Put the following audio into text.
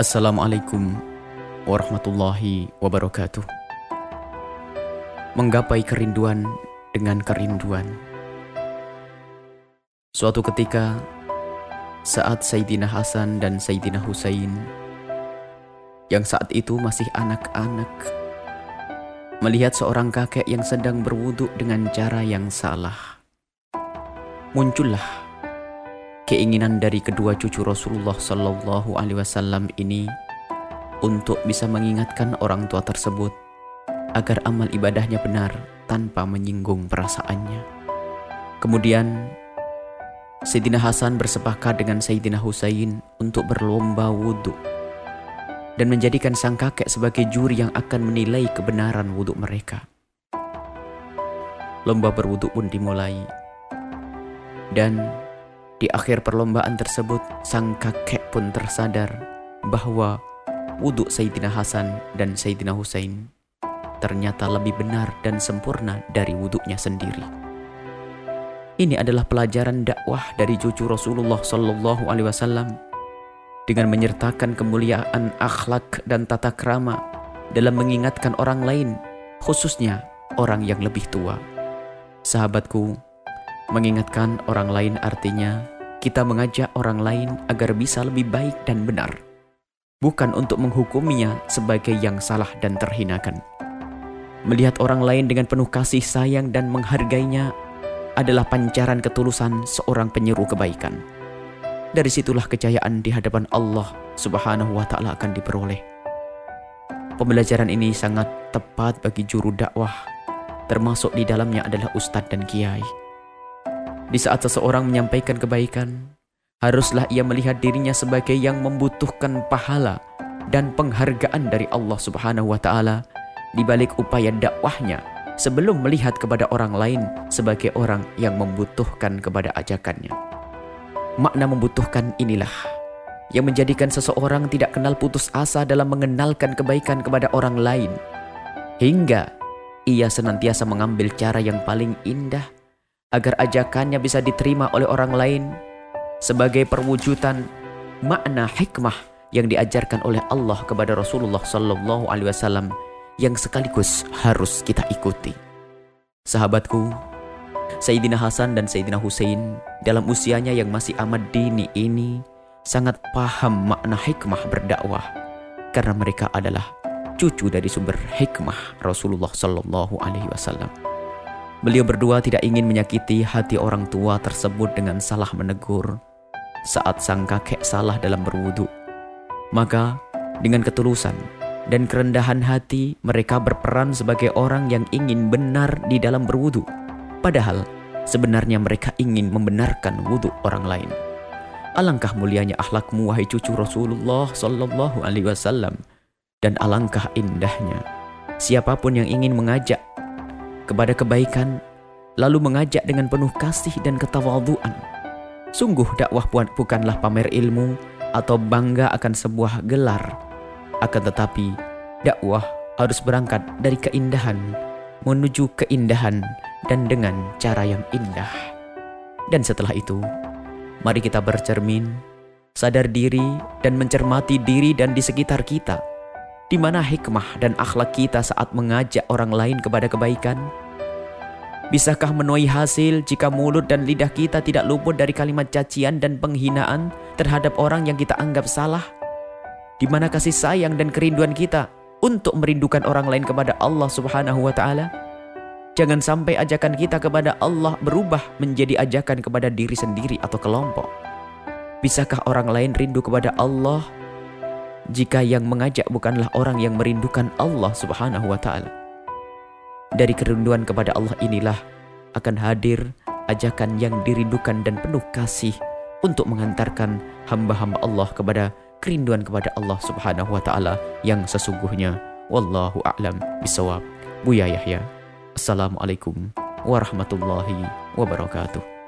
Assalamualaikum warahmatullahi wabarakatuh. Menggapai kerinduan dengan kerinduan. Suatu ketika, saat Sayyidina Hasan dan Sayyidina Husain yang saat itu masih anak-anak melihat seorang kakek yang sedang berwudhu dengan cara yang salah. Muncullah keinginan dari kedua cucu Rasulullah Shallallahu Alaihi Wasallam ini untuk bisa mengingatkan orang tua tersebut agar amal ibadahnya benar tanpa menyinggung perasaannya. Kemudian Sayyidina Hasan bersepakat dengan Sayyidina Husain untuk berlomba wudhu dan menjadikan sang kakek sebagai juri yang akan menilai kebenaran wudhu mereka. Lomba berwudhu pun dimulai dan di akhir perlombaan tersebut, sang kakek pun tersadar bahwa wudhu Sayyidina Hasan dan Sayyidina Husain ternyata lebih benar dan sempurna dari wudhunya sendiri. Ini adalah pelajaran dakwah dari cucu Rasulullah Sallallahu Alaihi Wasallam dengan menyertakan kemuliaan akhlak dan tata krama dalam mengingatkan orang lain, khususnya orang yang lebih tua. Sahabatku, Mengingatkan orang lain artinya kita mengajak orang lain agar bisa lebih baik dan benar, bukan untuk menghukuminya sebagai yang salah dan terhinakan. Melihat orang lain dengan penuh kasih sayang dan menghargainya adalah pancaran ketulusan seorang penyeru kebaikan. Dari situlah kejayaan di hadapan Allah Subhanahu wa taala akan diperoleh. Pembelajaran ini sangat tepat bagi juru dakwah, termasuk di dalamnya adalah ustadz dan kiai. Di saat seseorang menyampaikan kebaikan, haruslah ia melihat dirinya sebagai yang membutuhkan pahala dan penghargaan dari Allah Subhanahu wa taala di balik upaya dakwahnya sebelum melihat kepada orang lain sebagai orang yang membutuhkan kepada ajakannya. Makna membutuhkan inilah yang menjadikan seseorang tidak kenal putus asa dalam mengenalkan kebaikan kepada orang lain hingga ia senantiasa mengambil cara yang paling indah agar ajakannya bisa diterima oleh orang lain sebagai perwujudan makna hikmah yang diajarkan oleh Allah kepada Rasulullah Sallallahu Alaihi Wasallam yang sekaligus harus kita ikuti. Sahabatku, Sayyidina Hasan dan Sayyidina Husain dalam usianya yang masih amat dini ini sangat paham makna hikmah berdakwah karena mereka adalah cucu dari sumber hikmah Rasulullah Sallallahu Alaihi Wasallam. Beliau berdua tidak ingin menyakiti hati orang tua tersebut dengan salah menegur saat sang kakek salah dalam berwudu. Maka dengan ketulusan dan kerendahan hati mereka berperan sebagai orang yang ingin benar di dalam berwudu. Padahal sebenarnya mereka ingin membenarkan wudhu orang lain. Alangkah mulianya akhlakmu wahai cucu Rasulullah Sallallahu Alaihi Wasallam dan alangkah indahnya siapa pun yang ingin mengajak kepada kebaikan, lalu mengajak dengan penuh kasih dan ketawaduan. Sungguh dakwah bukanlah pamer ilmu atau bangga akan sebuah gelar. Akan tetapi, dakwah harus berangkat dari keindahan menuju keindahan dan dengan cara yang indah. Dan setelah itu, mari kita bercermin, sadar diri dan mencermati diri dan di sekitar kita di mana hikmah dan akhlak kita saat mengajak orang lain kepada kebaikan? Bisakah menuai hasil jika mulut dan lidah kita tidak luput dari kalimat cacian dan penghinaan terhadap orang yang kita anggap salah? Di mana kasih sayang dan kerinduan kita untuk merindukan orang lain kepada Allah Subhanahu wa taala? Jangan sampai ajakan kita kepada Allah berubah menjadi ajakan kepada diri sendiri atau kelompok. Bisakah orang lain rindu kepada Allah jika yang mengajak bukanlah orang yang merindukan Allah Subhanahu wa taala. Dari kerinduan kepada Allah inilah akan hadir ajakan yang dirindukan dan penuh kasih untuk mengantarkan hamba-hamba Allah kepada kerinduan kepada Allah Subhanahu wa taala yang sesungguhnya. Wallahu a'lam bisawab. Buya Yahya. Assalamualaikum warahmatullahi wabarakatuh.